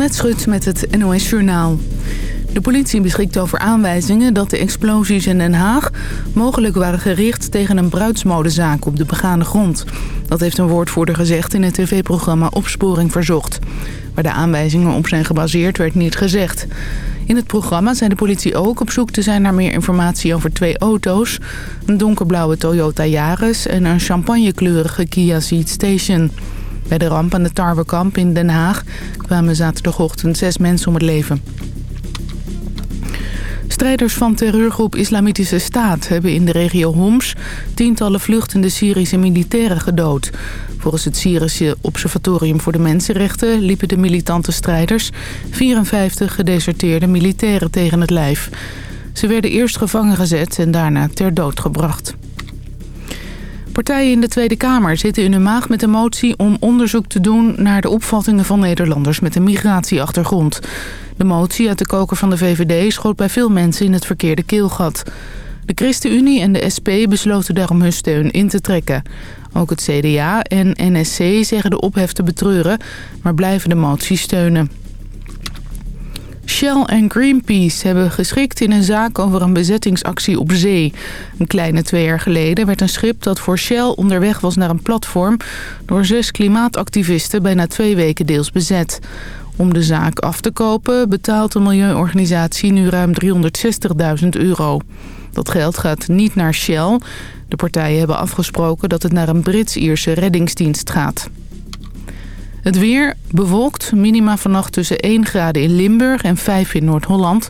Annette Schut met het NOS Journaal. De politie beschikt over aanwijzingen dat de explosies in Den Haag... mogelijk waren gericht tegen een bruidsmodezaak op de begane grond. Dat heeft een woordvoerder gezegd in het tv-programma Opsporing Verzocht. Waar de aanwijzingen op zijn gebaseerd werd niet gezegd. In het programma zei de politie ook op zoek te zijn naar meer informatie over twee auto's. Een donkerblauwe Toyota Yaris en een champagnekleurige Kia Ceed Station... Bij de ramp aan de Tarwekamp in Den Haag kwamen zaterdagochtend zes mensen om het leven. Strijders van terreurgroep Islamitische Staat hebben in de regio Homs tientallen vluchtende Syrische militairen gedood. Volgens het Syrische Observatorium voor de Mensenrechten liepen de militante strijders 54 gedeserteerde militairen tegen het lijf. Ze werden eerst gevangen gezet en daarna ter dood gebracht. Partijen in de Tweede Kamer zitten in hun maag met een motie om onderzoek te doen naar de opvattingen van Nederlanders met een migratieachtergrond. De motie uit de koker van de VVD schoot bij veel mensen in het verkeerde keelgat. De ChristenUnie en de SP besloten daarom hun steun in te trekken. Ook het CDA en NSC zeggen de ophef te betreuren, maar blijven de motie steunen. Shell en Greenpeace hebben geschikt in een zaak over een bezettingsactie op zee. Een kleine twee jaar geleden werd een schip dat voor Shell onderweg was naar een platform... door zes klimaatactivisten bijna twee weken deels bezet. Om de zaak af te kopen betaalt de milieuorganisatie nu ruim 360.000 euro. Dat geld gaat niet naar Shell. De partijen hebben afgesproken dat het naar een Brits-Ierse reddingsdienst gaat. Het weer bewolkt, minima vannacht tussen 1 graden in Limburg en 5 in Noord-Holland.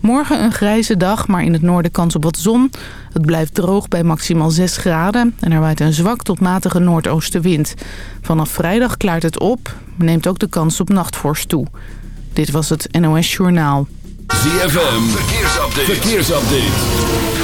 Morgen een grijze dag, maar in het noorden kans op wat zon. Het blijft droog bij maximaal 6 graden en er waait een zwak tot matige noordoostenwind. Vanaf vrijdag klaart het op, neemt ook de kans op nachtvorst toe. Dit was het NOS Journaal. ZFM, verkeersupdate. verkeersupdate.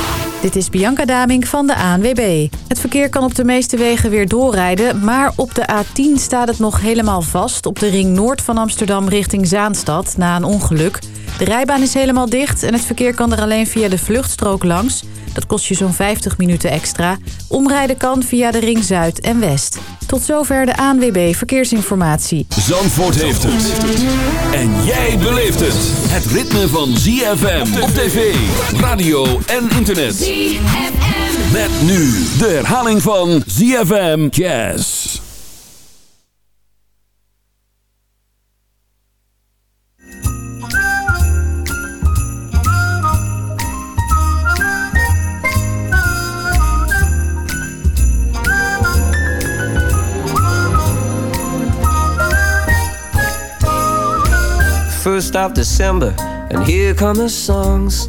Dit is Bianca Daming van de ANWB. Het verkeer kan op de meeste wegen weer doorrijden... maar op de A10 staat het nog helemaal vast... op de ring noord van Amsterdam richting Zaanstad na een ongeluk. De rijbaan is helemaal dicht en het verkeer kan er alleen via de vluchtstrook langs... Dat kost je zo'n 50 minuten extra. Omrijden kan via de Ring Zuid en West. Tot zover de ANWB Verkeersinformatie. Zandvoort heeft het. En jij beleeft het. Het ritme van ZFM op tv, radio en internet. ZFM. Met nu de herhaling van ZFM Jazz. First of December, and here come the songs.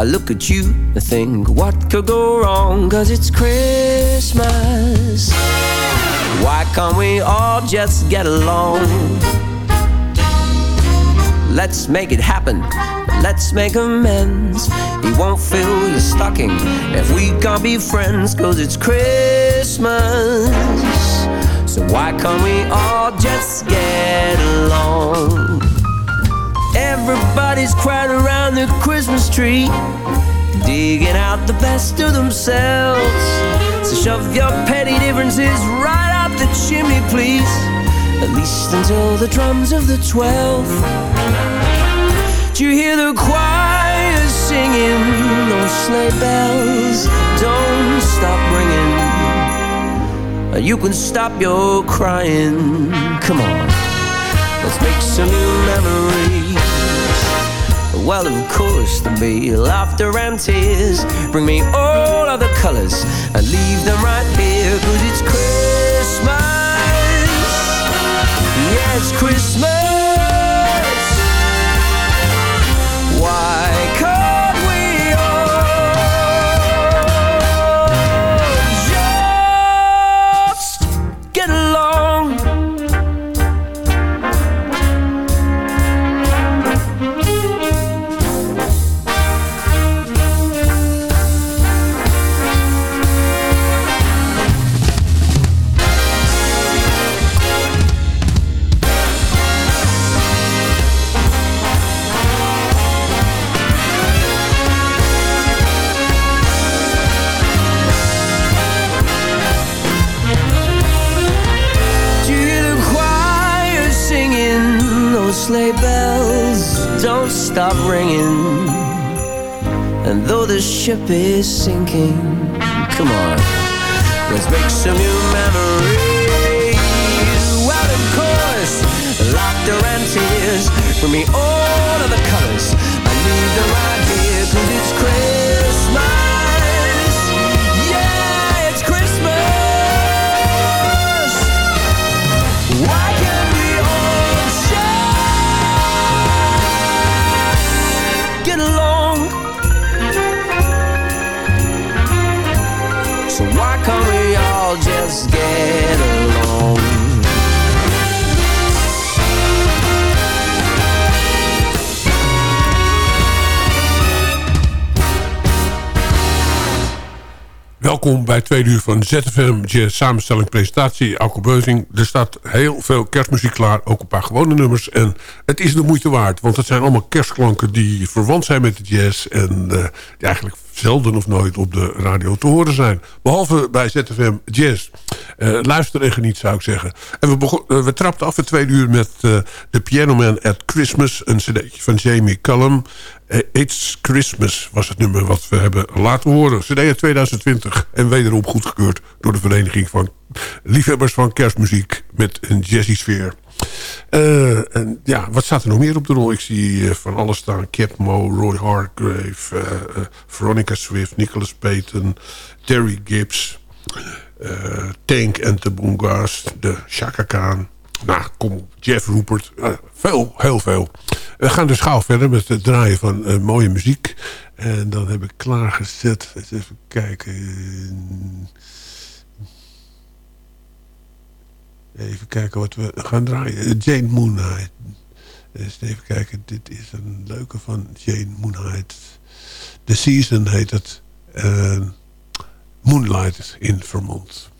I look at you and think, what could go wrong? Cause it's Christmas. Why can't we all just get along? Let's make it happen. Let's make amends. He won't fill your stocking if we can't be friends, cause it's Christmas. So why can't we all just get along? Everybody's crowded around the Christmas tree, digging out the best of themselves. So shove your petty differences right up the chimney, please. At least until the drums of the twelve. Do you hear the choir singing? Those sleigh bells don't stop ringing. You can stop your crying. Come on, let's make some new memories. Well, of course, there'll be laughter and tears. Bring me all of the colors and leave them right here. Cause it's Christmas. Yeah, it's Christmas. Stop ringing. And though the ship is sinking Come on, let's make some new memories. Well, of course, laughter and tears. Bring me all of the colors Welkom bij twee uur van ZFM Jazz samenstelling presentatie. Alko Beuzing. Er staat heel veel kerstmuziek klaar. Ook een paar gewone nummers. En het is de moeite waard. Want het zijn allemaal kerstklanken die verwant zijn met de jazz. En uh, die eigenlijk zelden of nooit op de radio te horen zijn. Behalve bij ZFM Jazz. Uh, luister en geniet zou ik zeggen. En we, uh, we trapten af in twee uur met uh, The Piano Man at Christmas. Een cd'tje van Jamie Cullum. It's Christmas was het nummer wat we hebben laten horen. CD 2020 en wederom goedgekeurd door de Vereniging van Liefhebbers van Kerstmuziek met een jazzy sfeer. Uh, en ja, wat staat er nog meer op de rol? Ik zie uh, van alles staan. Cap Mo, Roy Hargrave, uh, Veronica Swift, Nicholas Payton, Terry Gibbs, Tank en de Bungas, de Chaka Khan. Nou, kom op, Jeff Rupert. veel, heel veel. We gaan dus gauw verder met het draaien van mooie muziek. En dan heb ik klaargezet. Even kijken. Even kijken wat we gaan draaien. Jane Moonlight. Dus even kijken. Dit is een leuke van Jane Moonlight. The Season heet het. Uh, Moonlight in Vermont.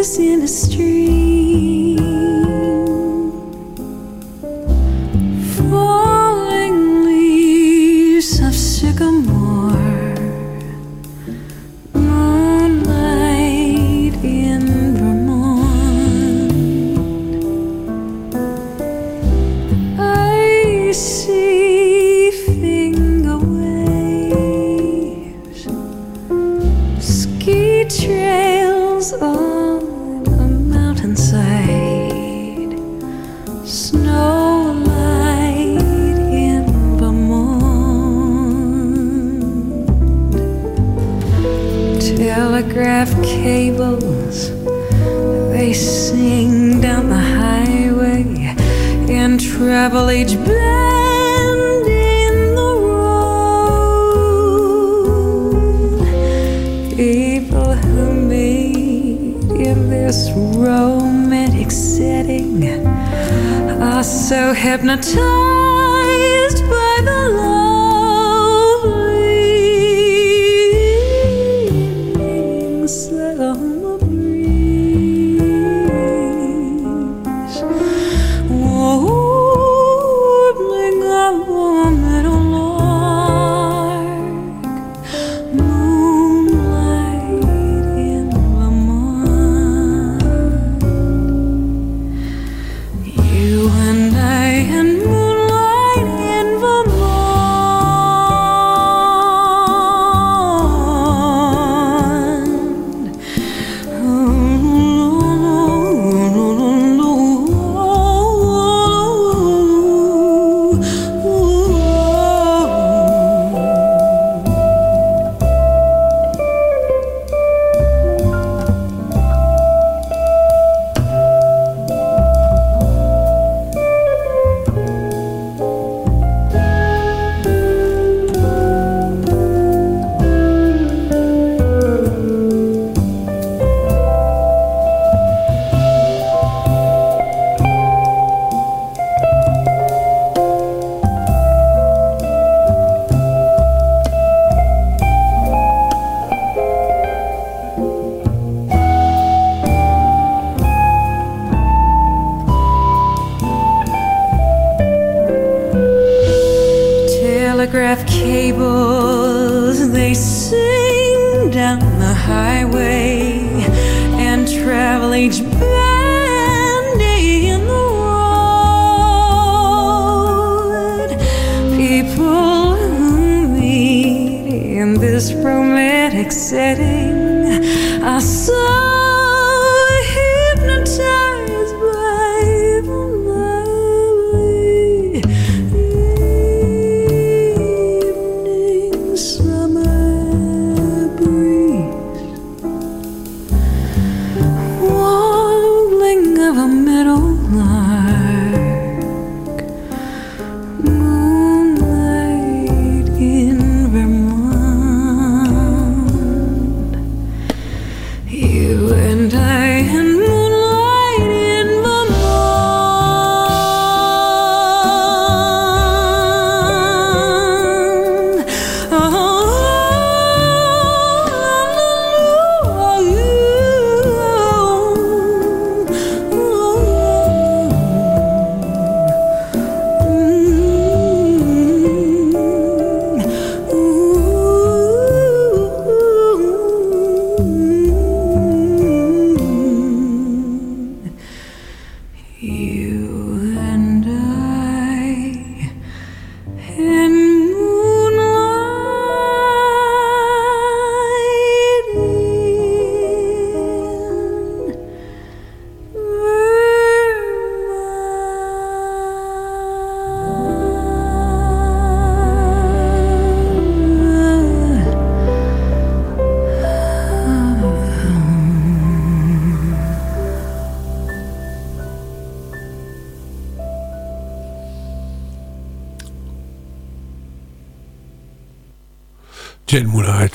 You and I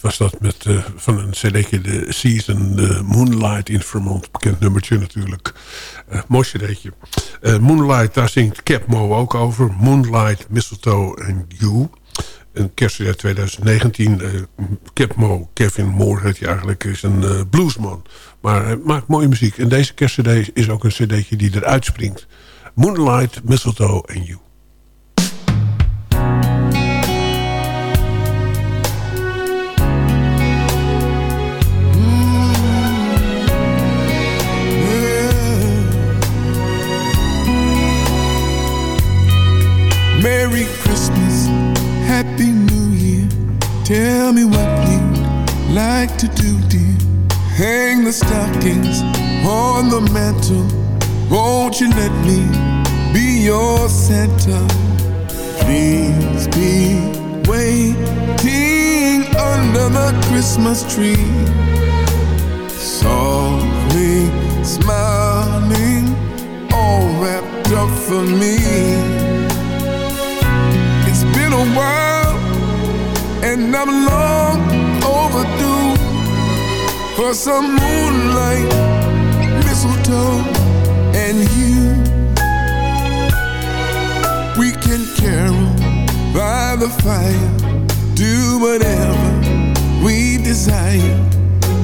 was dat met uh, van een cd'tje de Season uh, Moonlight in Vermont. Bekend nummertje natuurlijk. Uh, mooi cd'tje. Moonlight, daar zingt Cap Mo ook over. Moonlight, Mistletoe en You. Een kerstcd 2019. Cap Mo, Kevin Moore heet hij eigenlijk, is een bluesman. Maar hij maakt mooie muziek. En deze kerstcd is ook een cd'tje die eruit springt. Moonlight, Mistletoe en You. Tell me what you'd like to do, dear. Hang the stockings on the mantle. Won't you let me be your Santa? Please be waiting under the Christmas tree. Softly smiling, all wrapped up for me And I'm long overdue For some moonlight Mistletoe And you. We can carol by the fire Do whatever we desire.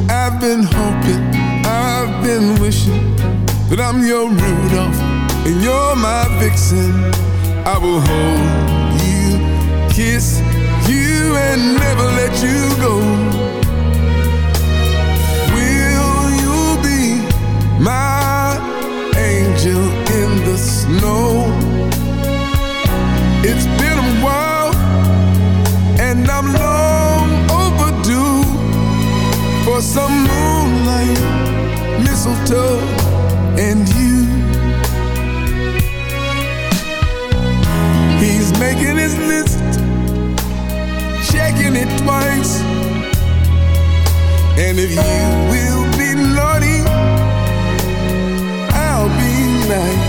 I've been hoping, I've been wishing That I'm your Rudolph and you're my vixen. I will hold you, kiss you and never let you go. Will you be my angel in the snow? It's been a while and I'm long overdue for some moonlight, mistletoe, and you. He's making his list checking it twice. And if you will be naughty, I'll be nice.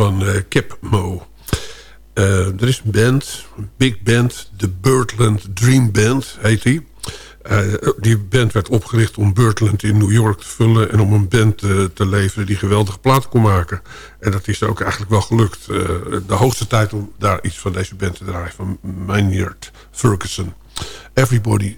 Van Kip Mo. Uh, er is een band, een big band, de Birdland Dream Band heet die. Uh, die band werd opgericht om Birdland in New York te vullen... en om een band te leveren die geweldige platen kon maken. En dat is ook eigenlijk wel gelukt. de hoogste tijd om daar iets van deze band te draaien... van Maynard Ferguson. Everybody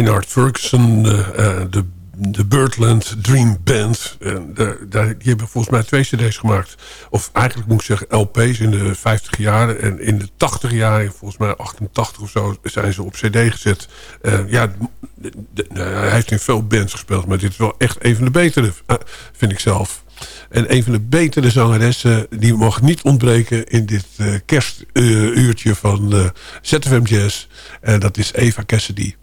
Mooning. Ferguson, uh, de de Birdland Dream Band. De, die hebben volgens mij twee cd's gemaakt. Of eigenlijk moet ik zeggen LP's in de 50 jaren. En in de 80 jaren, volgens mij 88 of zo, zijn ze op cd gezet. Uh, ja, hij heeft in veel bands gespeeld. Maar dit is wel echt een van de betere, uh, vind ik zelf. En een van de betere zangeressen... die mag niet ontbreken in dit uh, kerstuurtje van ZFM Jazz. En dat is Eva Cassidy.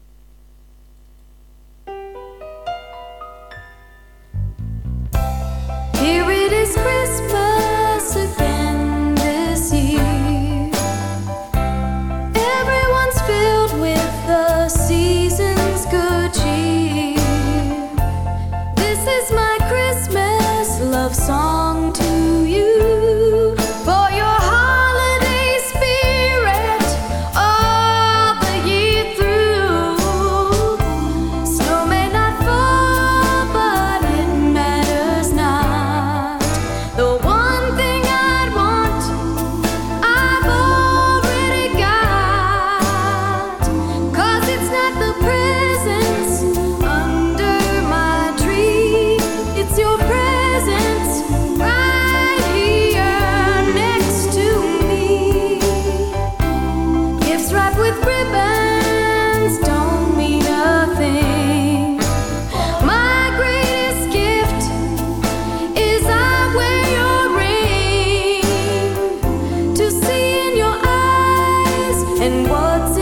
and what's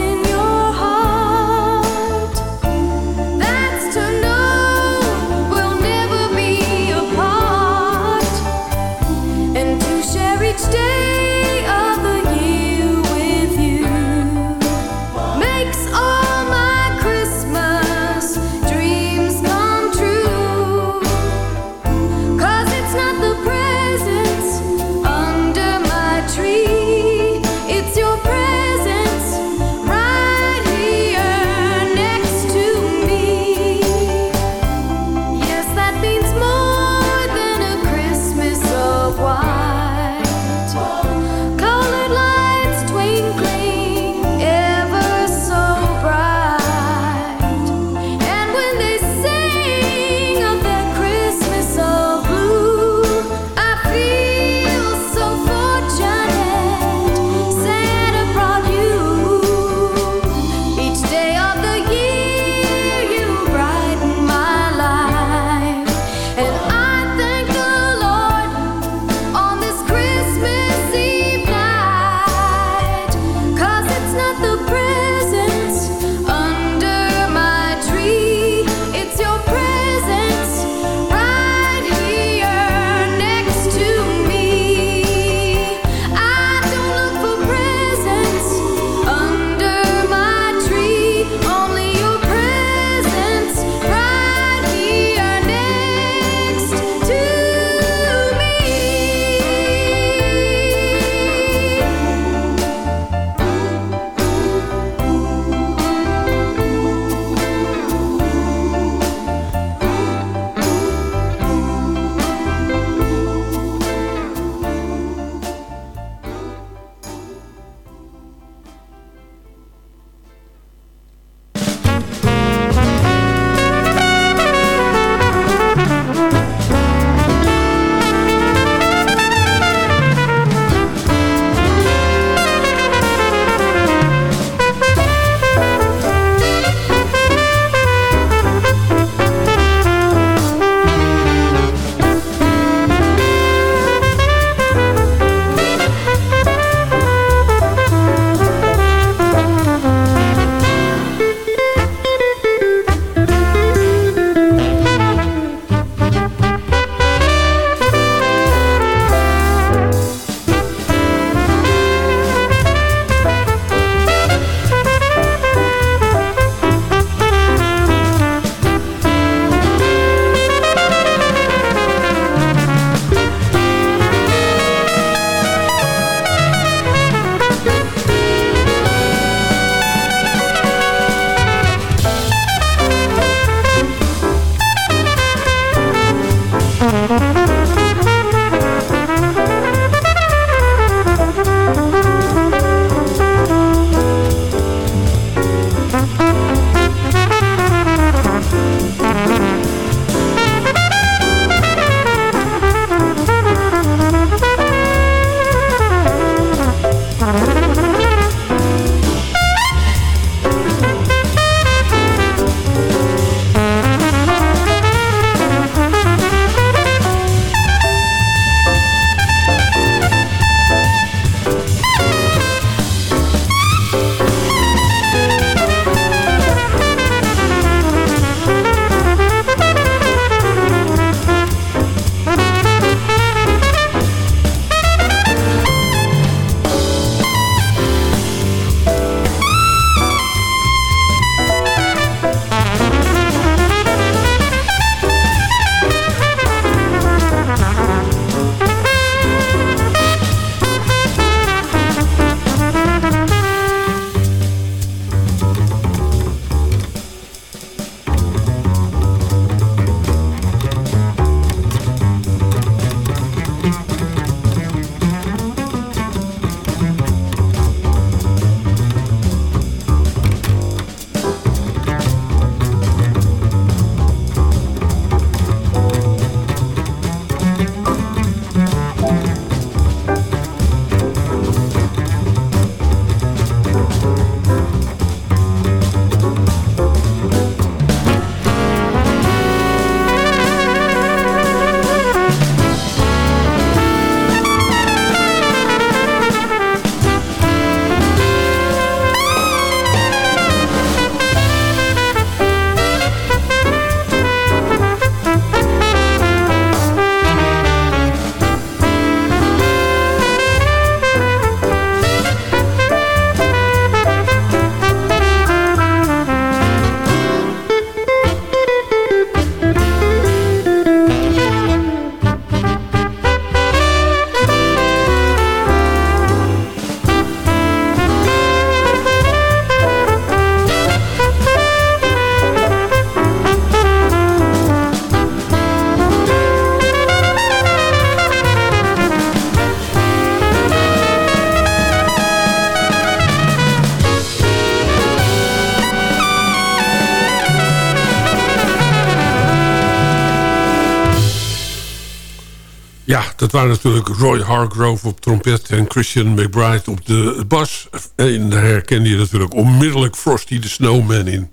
Ja, dat waren natuurlijk Roy Hargrove op trompet... en Christian McBride op de bas. En daar herkende je natuurlijk onmiddellijk Frosty the Snowman in.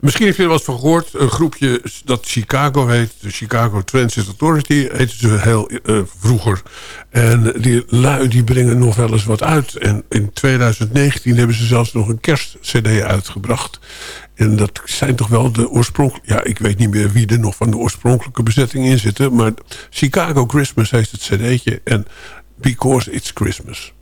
Misschien heb je er wat van gehoord. Een groepje dat Chicago heet. De Chicago Transit Authority heette ze heel uh, vroeger. En die lui die brengen nog wel eens wat uit. En in 2019 hebben ze zelfs nog een kerstcd uitgebracht. En dat zijn toch wel de oorspronkelijke... Ja, ik weet niet meer wie er nog van de oorspronkelijke bezetting in zitten. Maar Chicago Christmas heet het cd'tje. En Because It's Christmas.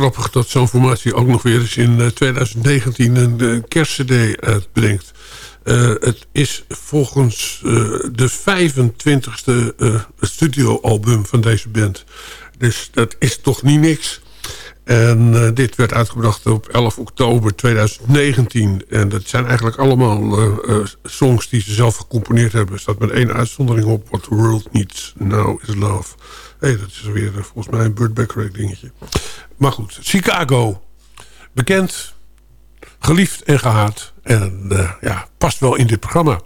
Grappig dat zo'n formatie ook nog weer eens in 2019 eh, een, een kerstcd uitbrengt. Uh, het is volgens de 25e uh, studioalbum van deze band. Dus dat is toch niet niks. En dit werd uitgebracht op 11 oktober 2019. En dat zijn eigenlijk allemaal songs die ze zelf gecomponeerd hebben. Er staat met één uitzondering op. What the world needs now is love. Hey, dat is weer volgens mij een Burt Bacharach dingetje. Maar goed, Chicago. Bekend, geliefd en gehaat. En uh, ja, past wel in dit programma.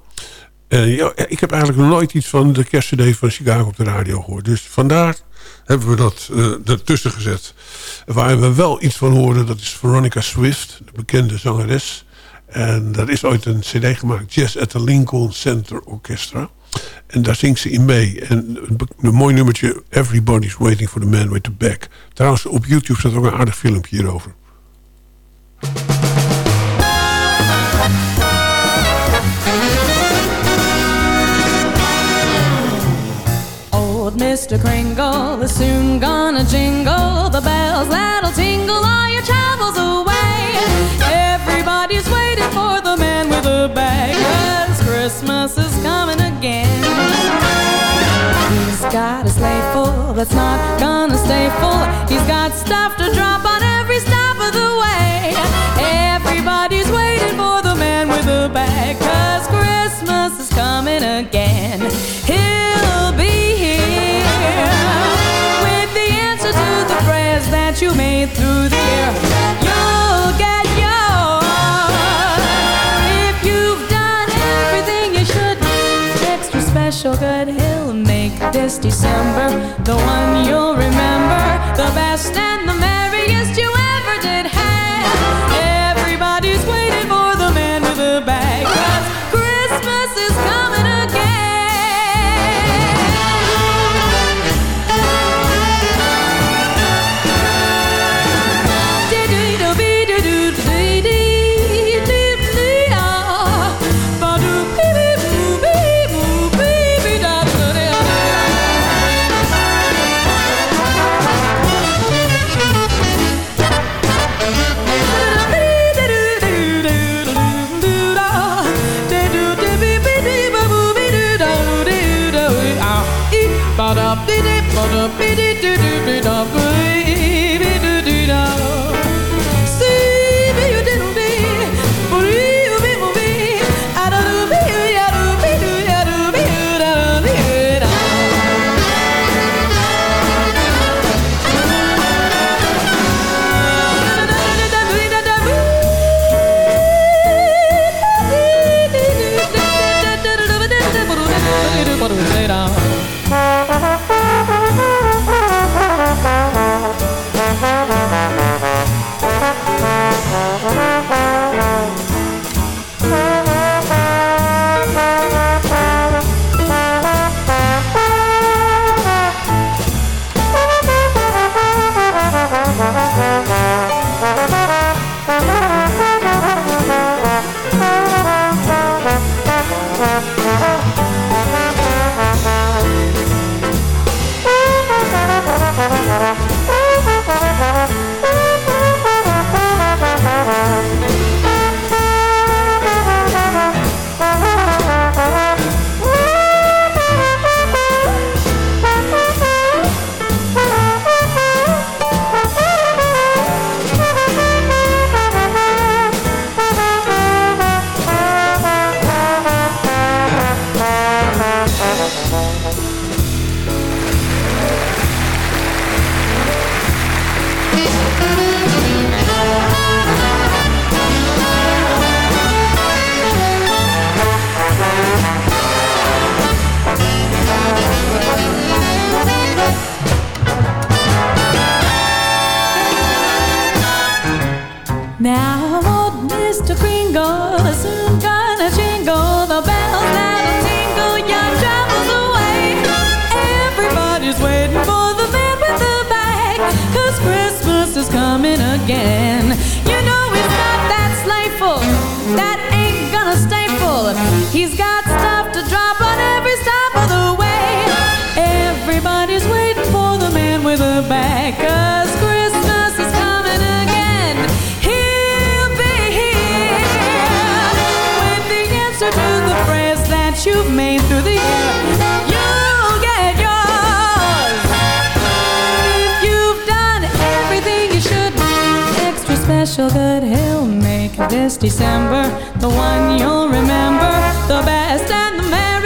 Ja, ik heb eigenlijk nooit iets van de kerstcd van Chicago op de radio gehoord. Dus vandaar hebben we dat uh, ertussen gezet. Waar we wel iets van horen, dat is Veronica Swift, de bekende zangeres. En daar is ooit een cd gemaakt, Jazz at the Lincoln Center Orchestra. En daar zingt ze in mee. En een mooi nummertje, Everybody's Waiting for the Man with the Back. Trouwens, op YouTube staat ook een aardig filmpje hierover. Old Mr. Kringle is soon gonna jingle the bells that'll tingle all your travels away. that's not gonna stay full. He's got style. December, the one you'll remember the best. special that he'll make this December. The one you'll remember, the best and the merriest.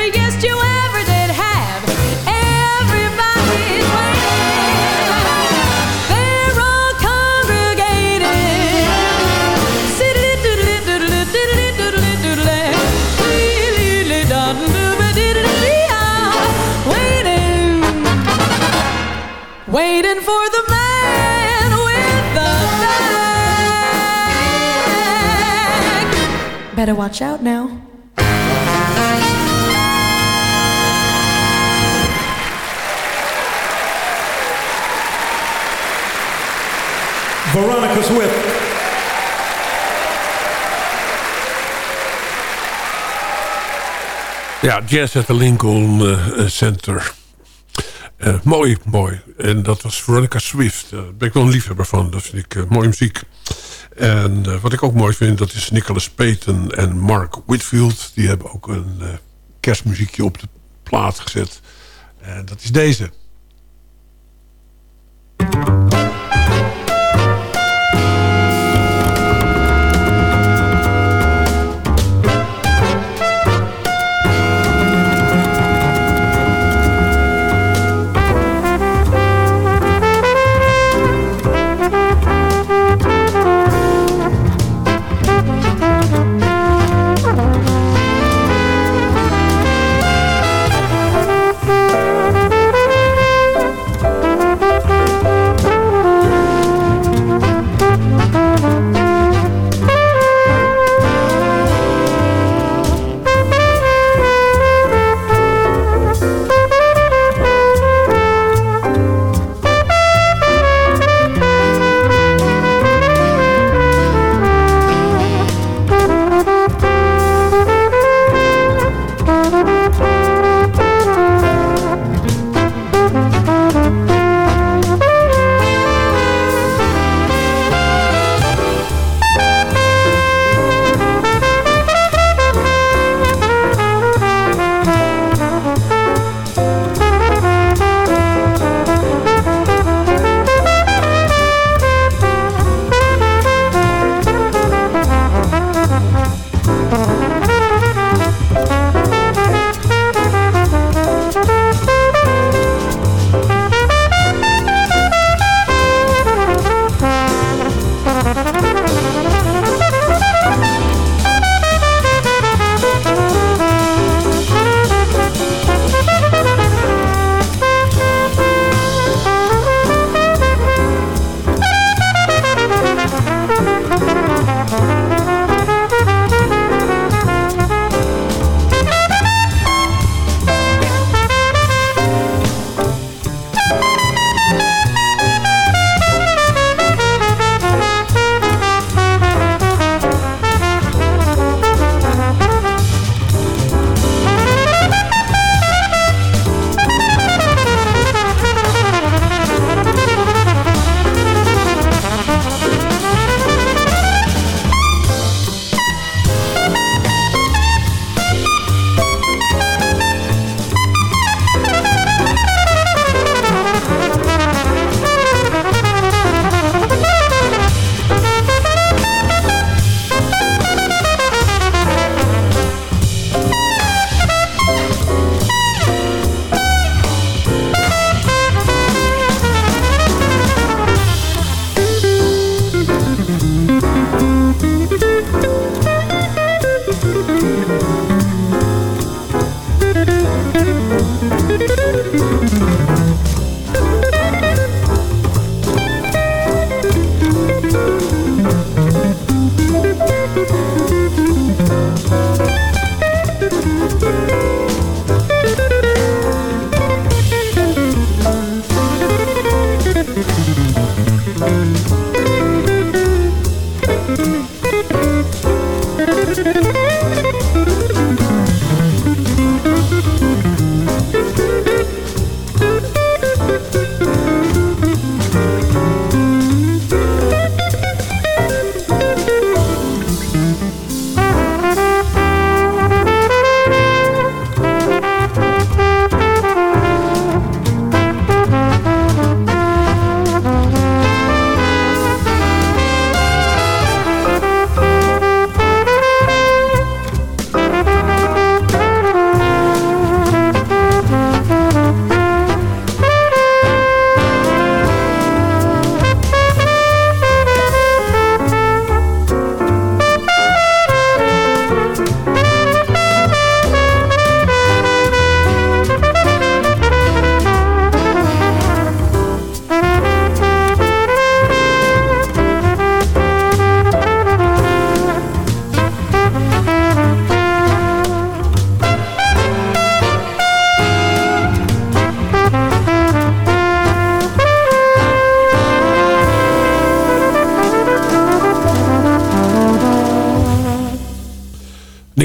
Better watch out now. Veronica Swift. Ja, jazz at the Lincoln eh, eh, Center. Eh, mooi, mooi. En dat was Veronica Swift. Daar ben ik wel een liefhebber van. Dat vind ik mooie muziek. En eh, wat ik ook mooi vind, dat is Nicholas Payton en Mark Whitfield. Die hebben ook een eh, kerstmuziekje op de plaat gezet. En dat is deze.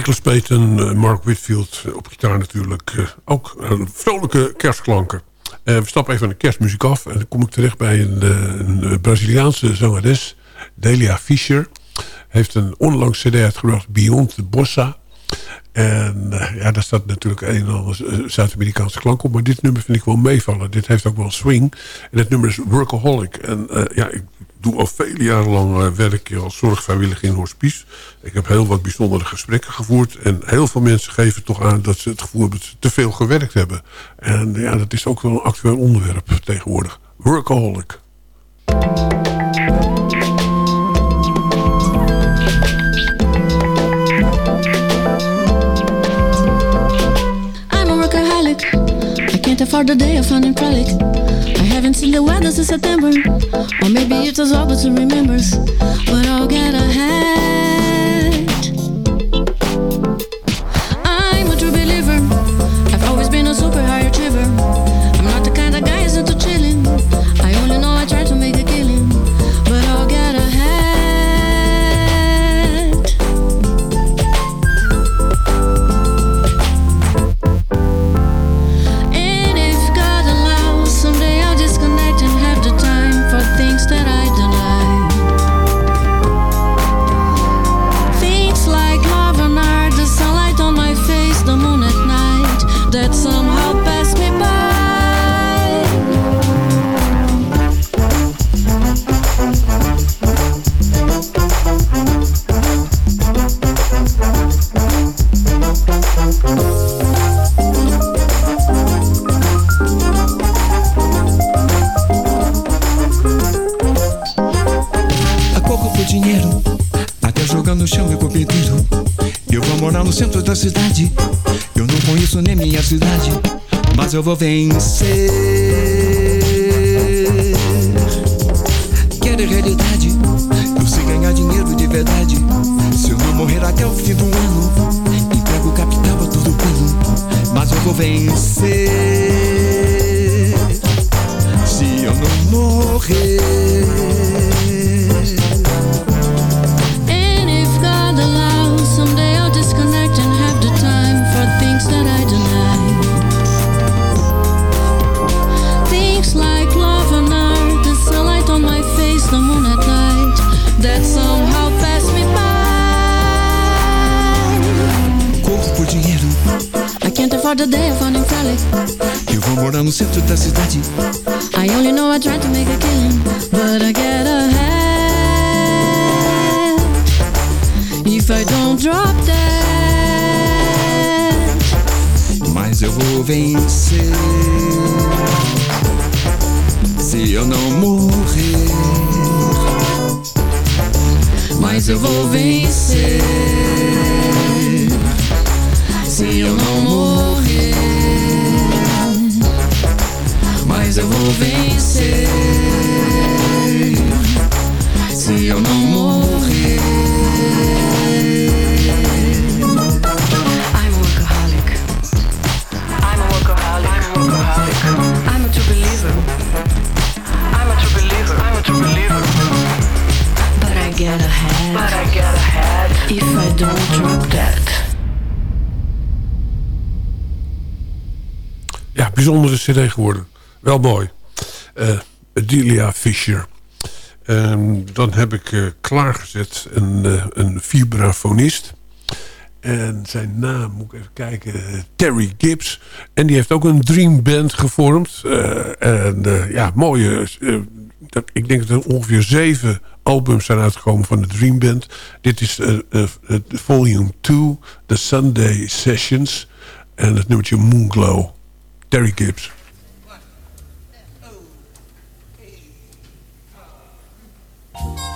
Nicholas eh, Mark Whitfield eh, op gitaar natuurlijk. eh, Ook vrolijke kerstklanken. We stappen even van de kerstmuziek af. En dan kom ik terecht bij een, Braziliaanse zangeres. Delia Fischer. Heeft een onlangs cd uitgebracht. Beyond the Bossa. En ja, daar staat natuurlijk een en ander Zuid-Amerikaanse klank op. Maar dit nummer vind ik wel meevallen. Dit heeft ook wel swing. En het nummer is Workaholic. En ja, ik doe al vele jaren lang werk als zorgvrijwilliger in hospice. Ik heb heel wat bijzondere gesprekken gevoerd. En heel veel mensen geven toch aan dat ze het gevoel hebben dat ze te veel gewerkt hebben. En ja, dat is ook wel een actueel onderwerp tegenwoordig. Workaholic. I'm a workaholic. I can't afford the day of. I haven't seen the weather since September. Or maybe it's as well to remembers. But I'll get ahead. Eu vou vencer. Bijzondere cd geworden. Wel mooi. Eh Delia Fisher. Ehm, dan heb ik eh, klaargezet een, eh, een vibrafonist. En zijn naam, moet ik even kijken, Terry Gibbs. En die heeft ook een Dream Band gevormd. En ja, mooie... dat, ik denk dat er ongeveer zeven albums zijn uitgekomen van de Dream Band. Dit is volume 2, The Sunday Sessions. En het nummertje Moonglow. Terry Gibbs. Thank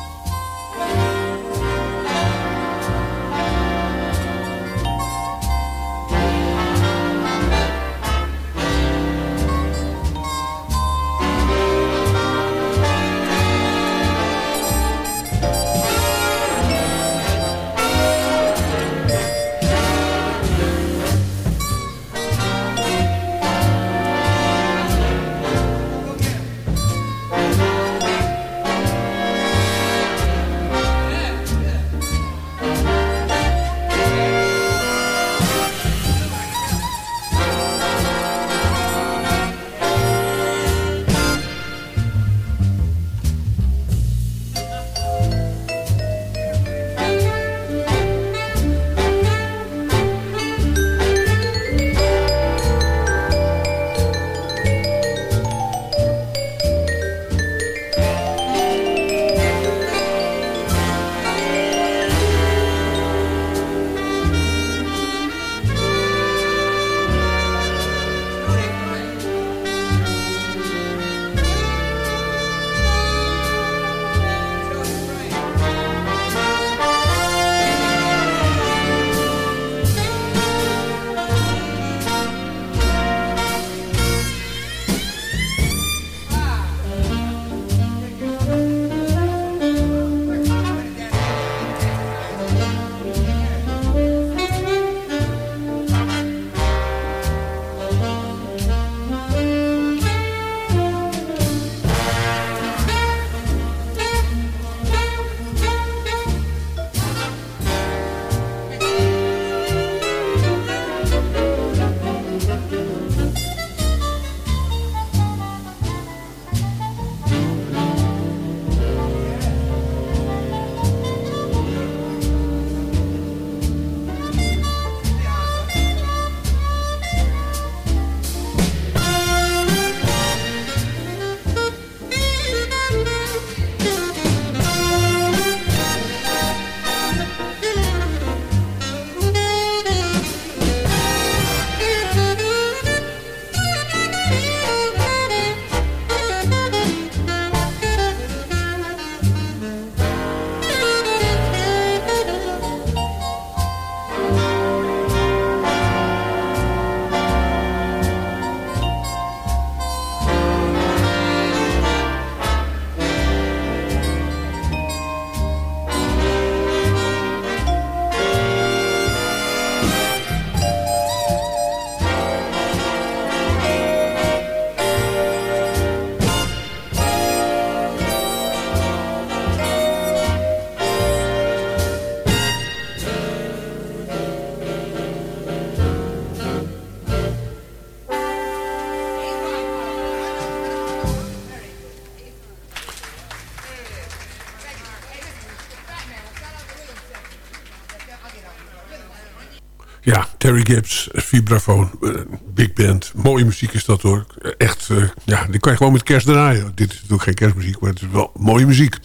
Ja, Terry Gibbs, vibrafoon, eh, big band. Mooie muziek is dat hoor. Echt, eh, ja, die kan je gewoon met kerst draaien. Dit is natuurlijk geen kerstmuziek, maar het is wel mooie muziek.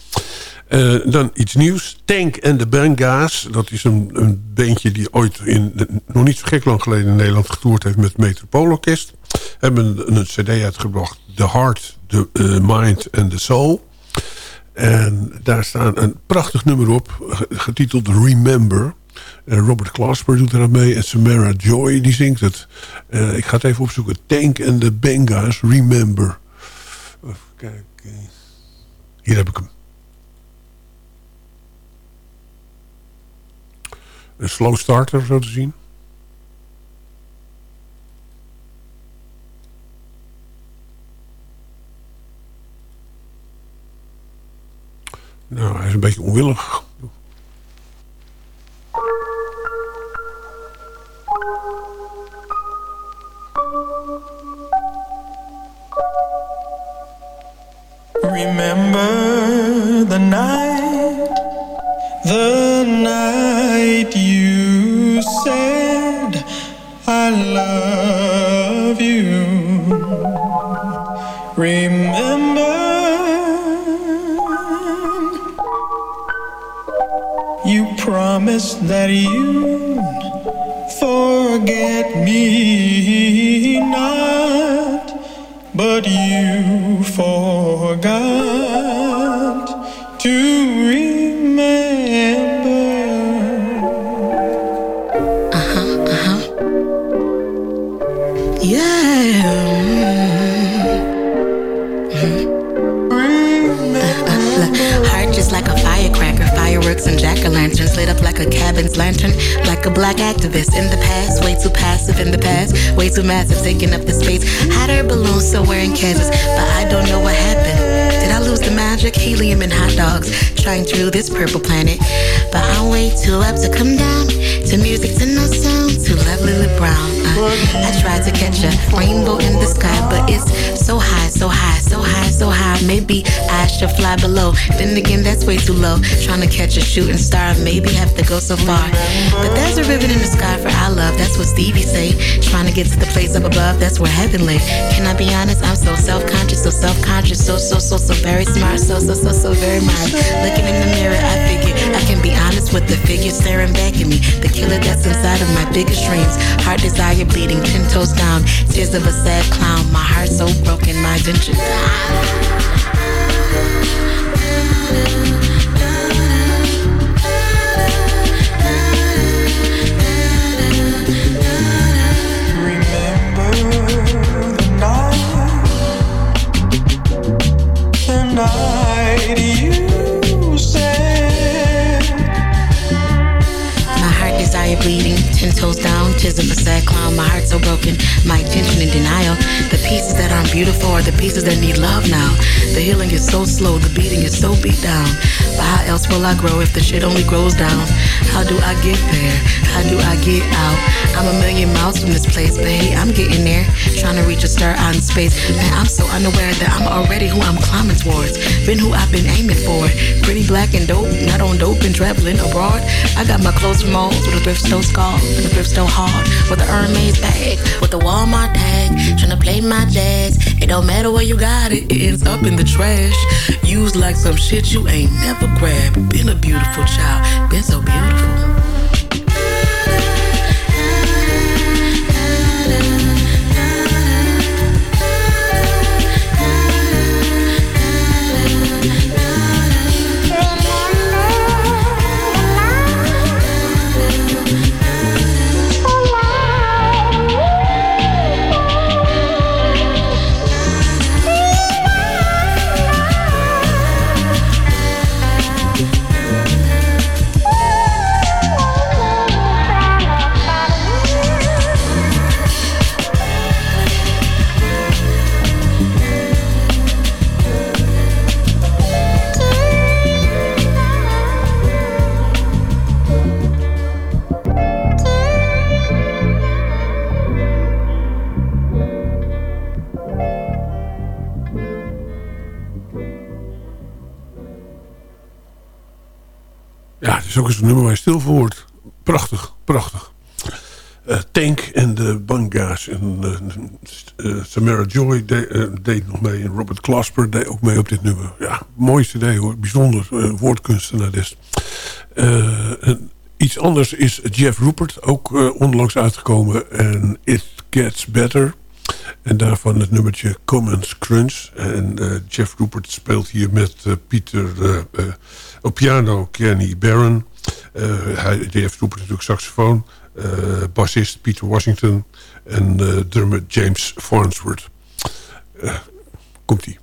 Eh, dan iets nieuws. Tank and the Banga's. Dat is een, een bandje die ooit in, nog niet zo gek lang geleden in Nederland getoerd heeft met het Metropoolorkest. Hebben een, cd uitgebracht. The Heart, The Mind and the Soul. En daar staat een prachtig nummer op, getiteld Remember. En Robert Glasper doet er aan mee. En Samara Joy, die zingt het. Uh, ik ga het even opzoeken. Tank and the Bangas, Remember. Even kijken. Hier heb ik hem. Een slow starter, zo te zien. Nou, hij is een beetje onwillig. Remember the night, the night you said I love you. Remember you promised that you'd forget me not, but you forgot to remember. Uh-huh, uh-huh. Yeah. Heart just like a firecracker, fireworks and jack-o'-lanterns lit up like a cabin's lantern, like a black activist in the past, way too passive in the past, way too massive, taking up the space. Had her balloon somewhere in Kansas, but I don't know what happened. The magic? Helium and hot dogs, trying to rule this purple planet. But I'm way too up to come down to music to no sound, too lovely lip brown. Uh, I tried to catch a rainbow in the sky, but it's so high, so high, so high, so high. Maybe I should fly below. Then again, that's way too low. Trying to catch a shooting star, maybe have to go so far. But there's a ribbon in the sky for our love. That's what Stevie say. Trying to get to the place up above, that's where heaven lay. Can I be honest? I'm so self-conscious, so self-conscious, so so so so very smart, so so so so very much. Looking in the mirror, I figure I can be honest with the figure staring back at me. The killer that's inside of my biggest dreams. Heart desire bleeding, ten toes down. Tears of a sad clown. My heart so broken, my adventure. The night ten toes down, of a sad clown. My heart so beautiful are the pieces that need love now. The healing is so slow, the beating is so beat down. But how else will I grow if the shit only grows down? How do I get there? How do I get out? I'm a million miles from this place, but hey, I'm getting there. Trying to reach a star out in space. Man, I'm so unaware that I'm already who I'm climbing towards. Been who I've been aiming for. Pretty black and dope, not on dope and traveling abroad. I got my clothes from O's with a thrift store scarf and a thrift store hard. With a Hermes bag, with a Walmart tag. Trying to play my dads. It don't matter where you got it, it ends up in the trash. Used like some shit you ain't never grabbed. Been a beautiful child, been so beautiful. Is ook eens een nummer waar je stil voor. Prachtig, prachtig. eh, Tank en de Banga's. En eh, eh, Samara Joy de- deed nog mee. En Robert Glasper deed ook mee op dit nummer. Ja, mooi cd hoor. Bijzonder woordkunstenaar des. Iets anders is Jeff Rupert. Ook onlangs uitgekomen. En It Gets Better. En daarvan het nummertje Commons Crunch. En eh, Jeff Rupert speelt hier met eh, Pieter eh, op piano Kenny Barron. Hij, Jeff Rupert natuurlijk saxofoon. bassist Peter Washington. En drummer James Farnsworth. Komt-ie.